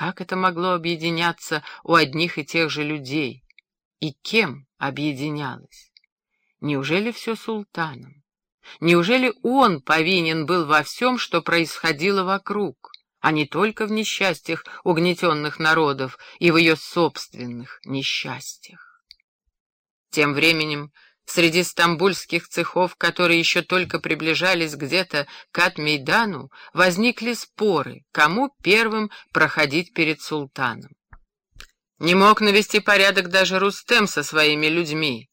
Как это могло объединяться у одних и тех же людей? И кем объединялось? Неужели все султаном? Неужели он повинен был во всем, что происходило вокруг, а не только в несчастьях угнетенных народов и в ее собственных несчастьях? Тем временем Среди стамбульских цехов, которые еще только приближались где-то к Атмейдану, возникли споры, кому первым проходить перед султаном. Не мог навести порядок даже Рустем со своими людьми.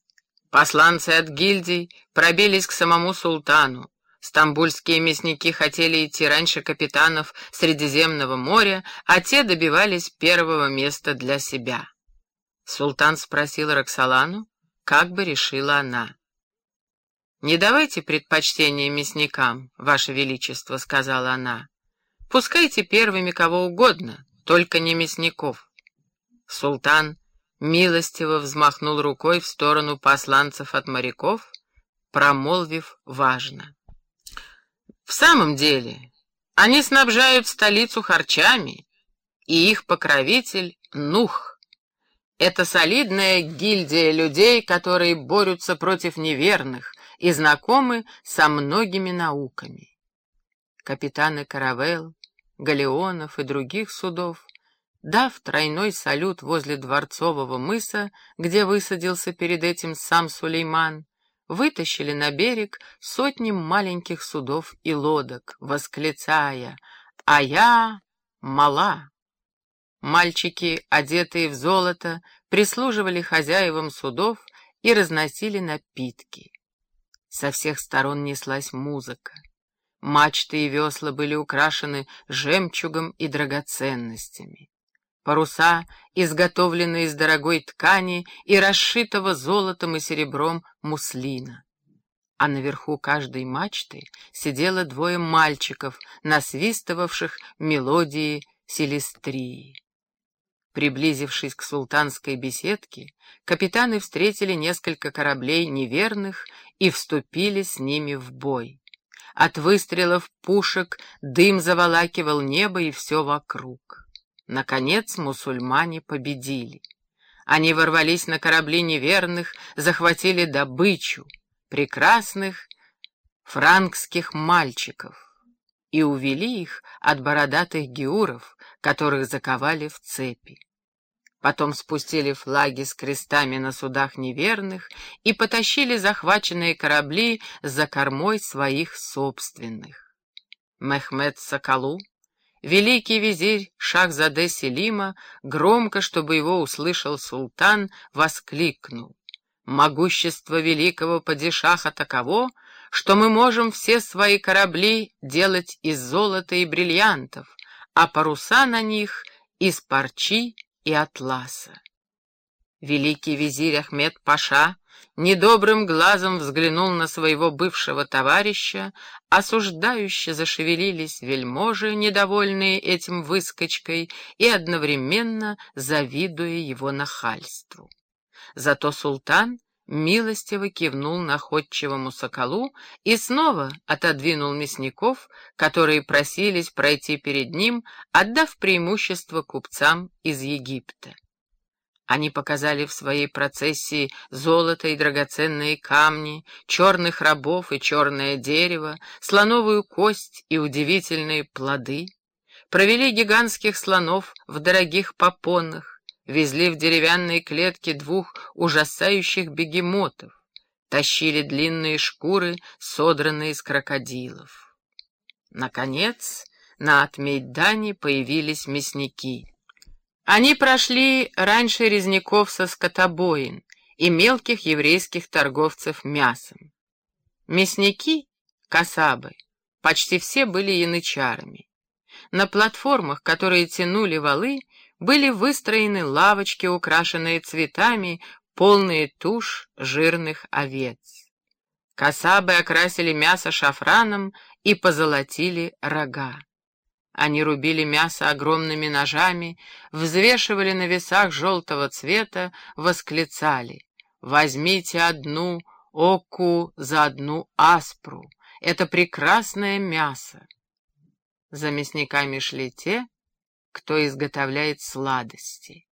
Посланцы от гильдий пробились к самому султану. Стамбульские мясники хотели идти раньше капитанов Средиземного моря, а те добивались первого места для себя. Султан спросил Роксолану, как бы решила она. «Не давайте предпочтение мясникам, Ваше Величество», — сказала она. «Пускайте первыми кого угодно, только не мясников». Султан милостиво взмахнул рукой в сторону посланцев от моряков, промолвив важно. «В самом деле, они снабжают столицу харчами, и их покровитель — Нух». Это солидная гильдия людей, которые борются против неверных и знакомы со многими науками. Капитаны каравел, галеонов и других судов, дав тройной салют возле Дворцового мыса, где высадился перед этим сам Сулейман, вытащили на берег сотни маленьких судов и лодок, восклицая «А я мала!» Мальчики, одетые в золото, прислуживали хозяевам судов и разносили напитки. Со всех сторон неслась музыка. Мачты и весла были украшены жемчугом и драгоценностями. Паруса, изготовленные из дорогой ткани и расшитого золотом и серебром муслина. А наверху каждой мачты сидело двое мальчиков, насвистывавших мелодии селестрии. Приблизившись к султанской беседке, капитаны встретили несколько кораблей неверных и вступили с ними в бой. От выстрелов пушек дым заволакивал небо и все вокруг. Наконец мусульмане победили. Они ворвались на корабли неверных, захватили добычу, прекрасных франкских мальчиков, и увели их от бородатых геуров, которых заковали в цепи. Потом спустили флаги с крестами на судах неверных и потащили захваченные корабли за кормой своих собственных. Мехмед Соколу, великий визирь Шахзаде Селима, громко, чтобы его услышал султан, воскликнул. «Могущество великого падишаха таково, что мы можем все свои корабли делать из золота и бриллиантов, а паруса на них — из парчи и атласа. Великий визирь Ахмед Паша недобрым глазом взглянул на своего бывшего товарища, осуждающе зашевелились вельможи, недовольные этим выскочкой, и одновременно завидуя его нахальству. Зато султан милостиво кивнул находчивому соколу и снова отодвинул мясников, которые просились пройти перед ним, отдав преимущество купцам из Египта. Они показали в своей процессии золото и драгоценные камни, черных рабов и черное дерево, слоновую кость и удивительные плоды, провели гигантских слонов в дорогих попонах, везли в деревянные клетки двух ужасающих бегемотов, тащили длинные шкуры, содранные из крокодилов. Наконец, на Атмейдане появились мясники. Они прошли раньше резняков со скотобоин и мелких еврейских торговцев мясом. Мясники, касабы, почти все были янычарами. На платформах, которые тянули валы, были выстроены лавочки, украшенные цветами, полные туш жирных овец. Касабы окрасили мясо шафраном и позолотили рога. Они рубили мясо огромными ножами, взвешивали на весах желтого цвета, восклицали «Возьмите одну оку за одну аспру, это прекрасное мясо». За мясниками шли те, кто изготовляет сладости.